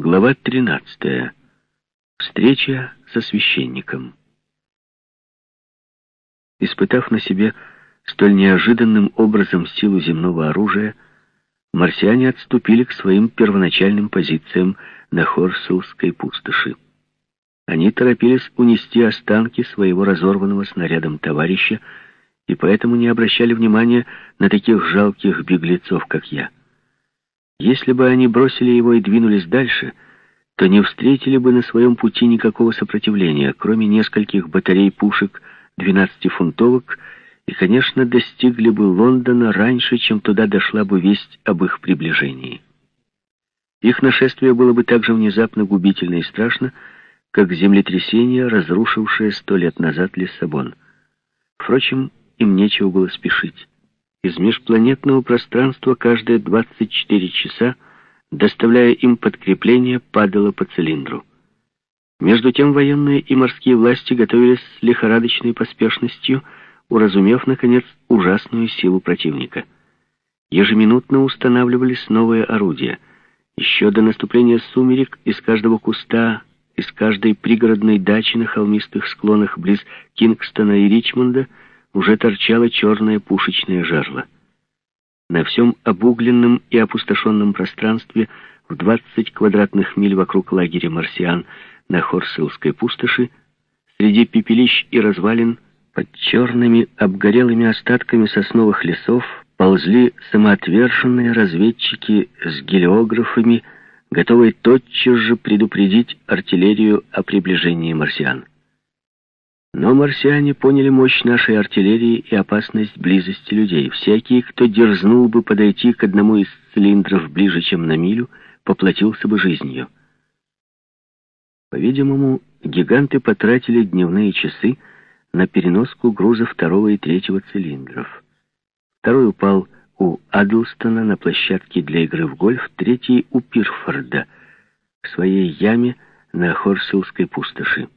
Глава 13. Встреча со священником. Испытав на себе столь неожиданным образом силу земного оружия, марсиане отступили к своим первоначальным позициям на Хорселской пустоши. Они торопились унести останки своего разорванного снарядом товарища и поэтому не обращали внимания на таких жалких беглецов, как я. Если бы они бросили его и двинулись дальше, то не встретили бы на своем пути никакого сопротивления, кроме нескольких батарей пушек 12-фунтовок, и, конечно, достигли бы Лондона раньше, чем туда дошла бы весть об их приближении. Их нашествие было бы так же внезапно губительно и страшно, как землетрясение, разрушившее сто лет назад Лиссабон. Впрочем, им нечего было спешить. Из межпланетного пространства каждые 24 часа, доставляя им подкрепление, падало по цилиндру. Между тем военные и морские власти готовились с лихорадочной поспешностью, уразумев, наконец, ужасную силу противника. Ежеминутно устанавливались новые орудия. Еще до наступления сумерек из каждого куста, из каждой пригородной дачи на холмистых склонах близ Кингстона и Ричмонда — уже торчало черное пушечное жерло. На всем обугленном и опустошенном пространстве в 20 квадратных миль вокруг лагеря марсиан на Хорсылской пустоши, среди пепелищ и развалин, под черными обгорелыми остатками сосновых лесов, ползли самоотверженные разведчики с гелиографами, готовые тотчас же предупредить артиллерию о приближении марсиан. Но марсиане поняли мощь нашей артиллерии и опасность близости людей. Всякий, кто дерзнул бы подойти к одному из цилиндров ближе, чем на милю, поплатился бы жизнью. По-видимому, гиганты потратили дневные часы на переноску груза второго и третьего цилиндров. Второй упал у Адлстона на площадке для игры в гольф, третий у Пирфорда в своей яме на Хорсилской пустоши.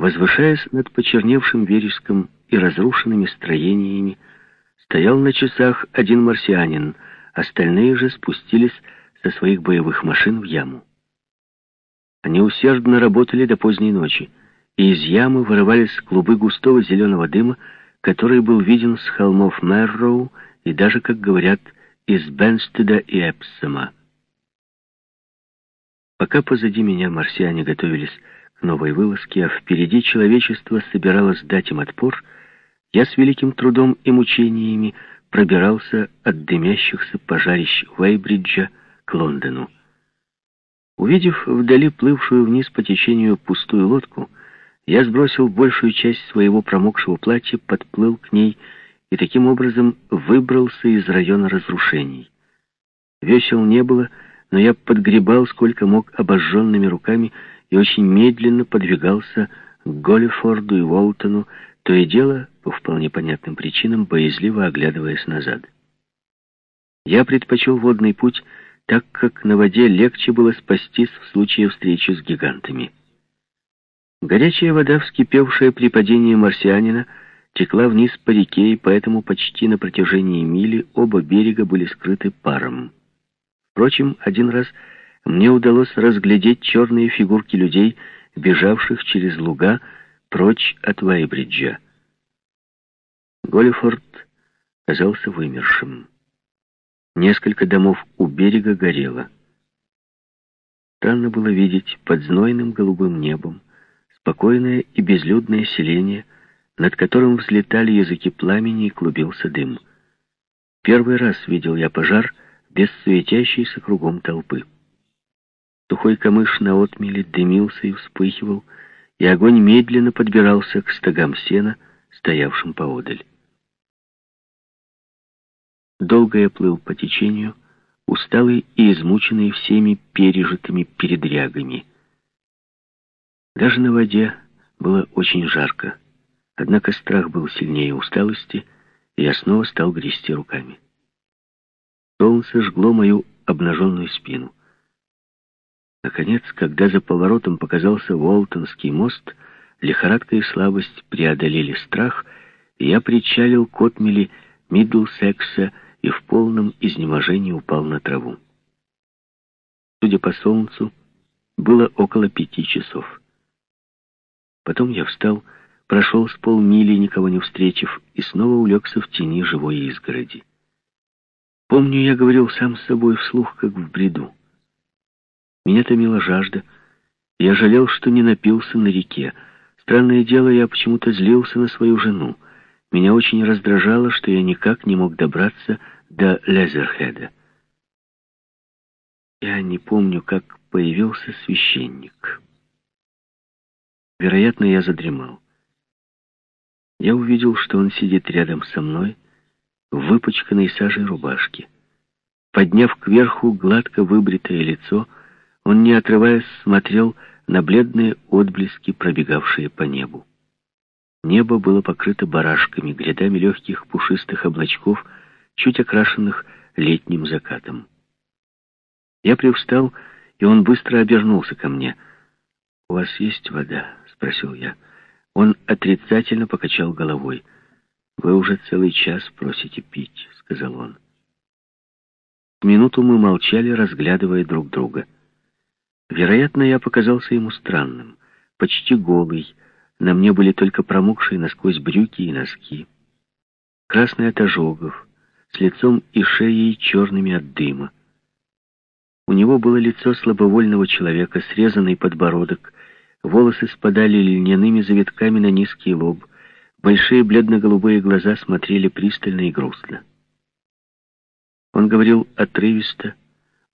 Возвышаясь над почерневшим вереском и разрушенными строениями, стоял на часах один марсианин, остальные же спустились со своих боевых машин в яму. Они усердно работали до поздней ночи, и из ямы вырывались клубы густого зеленого дыма, который был виден с холмов Мэрроу и даже, как говорят, из Бенстеда и Эпсома. Пока позади меня марсиане готовились новой вылазки, а впереди человечество собиралось дать им отпор, я с великим трудом и мучениями пробирался от дымящихся пожарищ Уэйбриджа к Лондону. Увидев вдали плывшую вниз по течению пустую лодку, я сбросил большую часть своего промокшего платья, подплыл к ней и таким образом выбрался из района разрушений. Весел не было, но я подгребал сколько мог обожженными руками и очень медленно подвигался к Голлифорду и Уолтону, то и дело, по вполне понятным причинам, боязливо оглядываясь назад. Я предпочел водный путь, так как на воде легче было спастись в случае встречи с гигантами. Горячая вода, вскипевшая при падении марсианина, текла вниз по реке, и поэтому почти на протяжении мили оба берега были скрыты паром. Впрочем, один раз мне удалось разглядеть черные фигурки людей, бежавших через луга прочь от Вайбриджа. Голлифорд казался вымершим. Несколько домов у берега горело. Странно было видеть под знойным голубым небом спокойное и безлюдное селение, над которым взлетали языки пламени и клубился дым. Первый раз видел я пожар без суетящейся кругом толпы. Сухой камыш на отмеле дымился и вспыхивал, и огонь медленно подбирался к стогам сена, стоявшим поодаль. Долго я плыл по течению, усталый и измученный всеми пережитыми передрягами. Даже на воде было очень жарко, однако страх был сильнее усталости, и я снова стал грести руками. Солнце жгло мою обнаженную спину. Наконец, когда за поворотом показался Волтонский мост, лихорадка и слабость преодолели страх, и я причалил к отмели Мидлсекса и в полном изнеможении упал на траву. Судя по солнцу, было около пяти часов. Потом я встал, прошел с полмили, никого не встретив, и снова улегся в тени живой изгороди. Помню, я говорил сам с собой вслух, как в бреду. Меня томила жажда. Я жалел, что не напился на реке. Странное дело, я почему-то злился на свою жену. Меня очень раздражало, что я никак не мог добраться до Лезерхеда. Я не помню, как появился священник. Вероятно, я задремал. Я увидел, что он сидит рядом со мной в выпачканной сажей рубашке. Подняв кверху гладко выбритое лицо, он, не отрываясь, смотрел на бледные отблески, пробегавшие по небу. Небо было покрыто барашками, грядами легких пушистых облачков, чуть окрашенных летним закатом. Я привстал, и он быстро обернулся ко мне. «У вас есть вода?» — спросил я. Он отрицательно покачал головой. «Вы уже целый час просите пить», — сказал он. Минуту мы молчали, разглядывая друг друга. Вероятно, я показался ему странным, почти голый. На мне были только промокшие насквозь брюки и носки. Красный от ожогов, с лицом и шеей черными от дыма. У него было лицо слабовольного человека, срезанный подбородок, волосы спадали льняными завитками на низкий лоб, большие бледно-голубые глаза смотрели пристально и грустно. Он говорил отрывисто,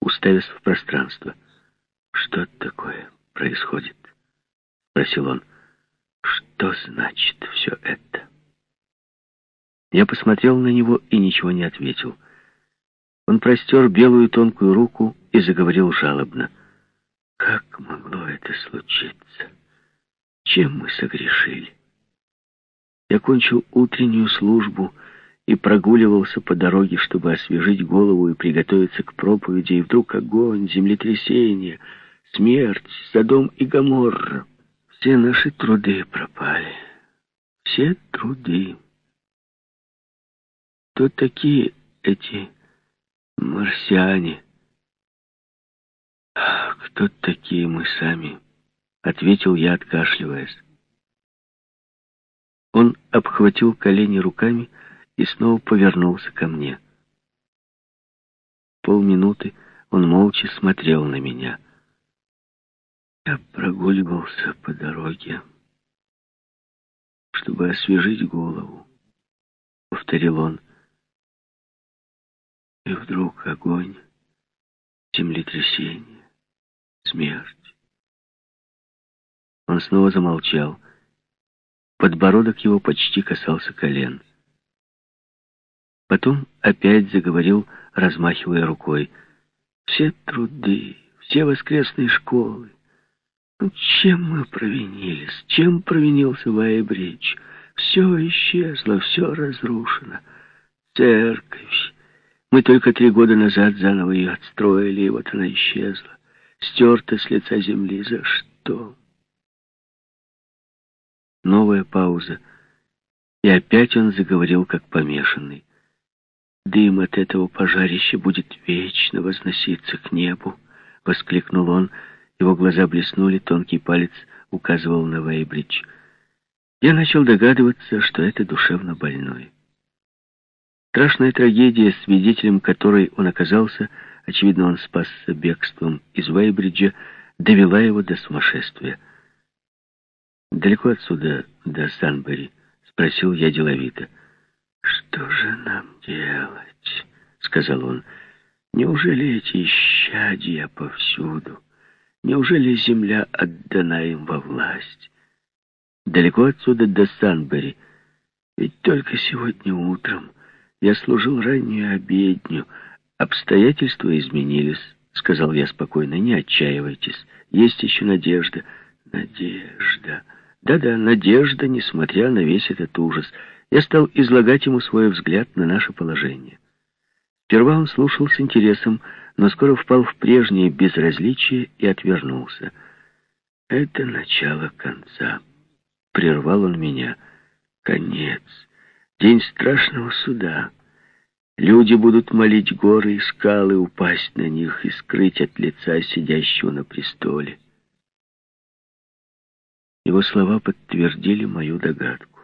уставясь в пространство. «Что такое происходит?» — спросил он. «Что значит все это?» Я посмотрел на него и ничего не ответил. Он простер белую тонкую руку и заговорил жалобно. «Как могло это случиться? Чем мы согрешили?» Я кончил утреннюю службу и прогуливался по дороге, чтобы освежить голову и приготовиться к проповеди, и вдруг огонь, землетрясение, смерть, Содом и Гоморра. Все наши труды пропали. Все труды. Кто такие эти марсиане? «Кто такие мы сами?» — ответил я, откашливаясь. Он обхватил колени руками и снова повернулся ко мне. Полминуты он молча смотрел на меня. Я прогуливался по дороге, чтобы освежить голову, — повторил он. И вдруг огонь, землетрясение смерть. Он снова замолчал. Подбородок его почти касался колен. Потом опять заговорил, размахивая рукой. «Все труды, все воскресные школы. Чем мы провинились? Чем провинился Вайбридж? Все исчезло, все разрушено. Церковь. Мы только три года назад заново ее отстроили, и вот она исчезла стерта с лица земли. За что? Новая пауза. И опять он заговорил, как помешанный. «Дым от этого пожарища будет вечно возноситься к небу», — воскликнул он. Его глаза блеснули, тонкий палец указывал на Вейбридж. Я начал догадываться, что это душевно больной. Страшная трагедия, свидетелем которой он оказался — очевидно, он спасся бегством из Вейбриджа, довела его до сумасшествия. «Далеко отсюда, до Санбери?» — спросил я деловито. «Что же нам делать?» — сказал он. «Неужели эти исчадия повсюду? Неужели земля отдана им во власть? Далеко отсюда до Санбери? Ведь только сегодня утром я служил раннюю обедню, «Обстоятельства изменились», — сказал я спокойно. «Не отчаивайтесь. Есть еще надежда». «Надежда». Да-да, надежда, несмотря на весь этот ужас. Я стал излагать ему свой взгляд на наше положение. Сперва он слушал с интересом, но скоро впал в прежнее безразличие и отвернулся. «Это начало конца», — прервал он меня. «Конец. День страшного суда». Люди будут молить горы и скалы, упасть на них и скрыть от лица сидящего на престоле. Его слова подтвердили мою догадку.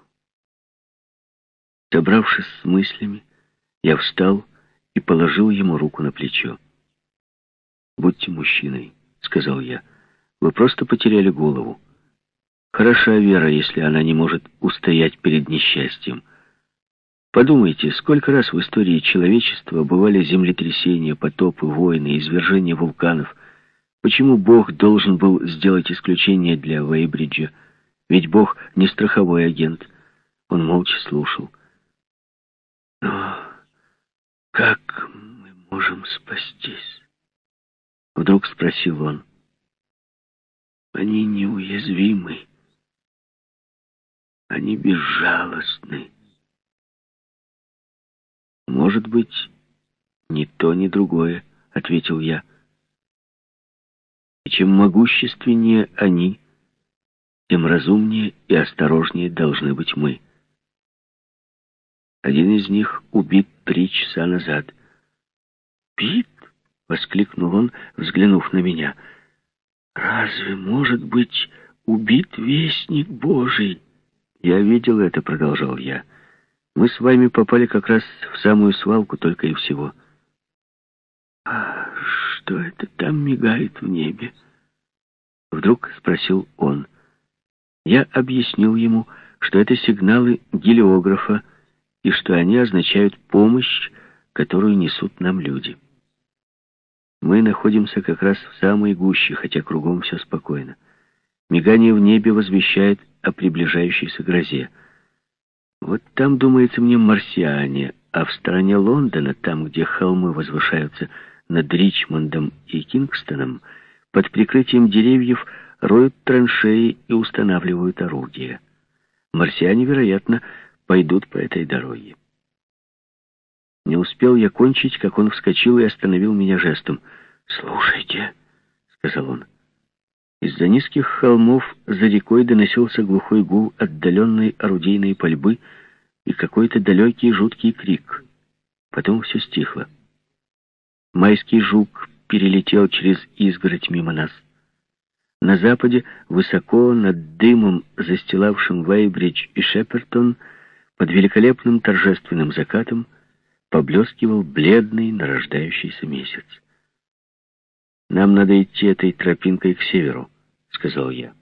Собравшись с мыслями, я встал и положил ему руку на плечо. «Будьте мужчиной», — сказал я. «Вы просто потеряли голову. Хороша вера, если она не может устоять перед несчастьем. Подумайте, сколько раз в истории человечества бывали землетрясения, потопы, войны, извержения вулканов. Почему Бог должен был сделать исключение для Вейбриджа? Ведь Бог не страховой агент. Он молча слушал. Но как мы можем спастись? Вдруг спросил он. Они неуязвимы. Они безжалостны. «Может быть, ни то, ни другое», — ответил я. «И чем могущественнее они, тем разумнее и осторожнее должны быть мы». Один из них убит три часа назад. «Пит?» — воскликнул он, взглянув на меня. «Разве может быть убит вестник Божий?» «Я видел это», — продолжал я. Мы с вами попали как раз в самую свалку только и всего. А что это там мигает в небе? Вдруг спросил он. Я объяснил ему, что это сигналы гелиографа и что они означают помощь, которую несут нам люди. Мы находимся как раз в самой гуще, хотя кругом все спокойно. Мигание в небе возвещает о приближающейся грозе. Вот там, думается мне, марсиане, а в стороне Лондона, там, где холмы возвышаются над Ричмондом и Кингстоном, под прикрытием деревьев роют траншеи и устанавливают орудия. Марсиане, вероятно, пойдут по этой дороге. Не успел я кончить, как он вскочил и остановил меня жестом. «Слушайте», — сказал он, из-за низких холмов за рекой доносился глухой гул отдаленной орудийной пальбы и какой-то далекий жуткий крик. Потом все стихло. Майский жук перелетел через изгородь мимо нас. На западе, высоко над дымом, застилавшим Вейбридж и Шепертон, под великолепным торжественным закатом, поблескивал бледный нарождающийся месяц. «Нам надо идти этой тропинкой к северу», — сказал я.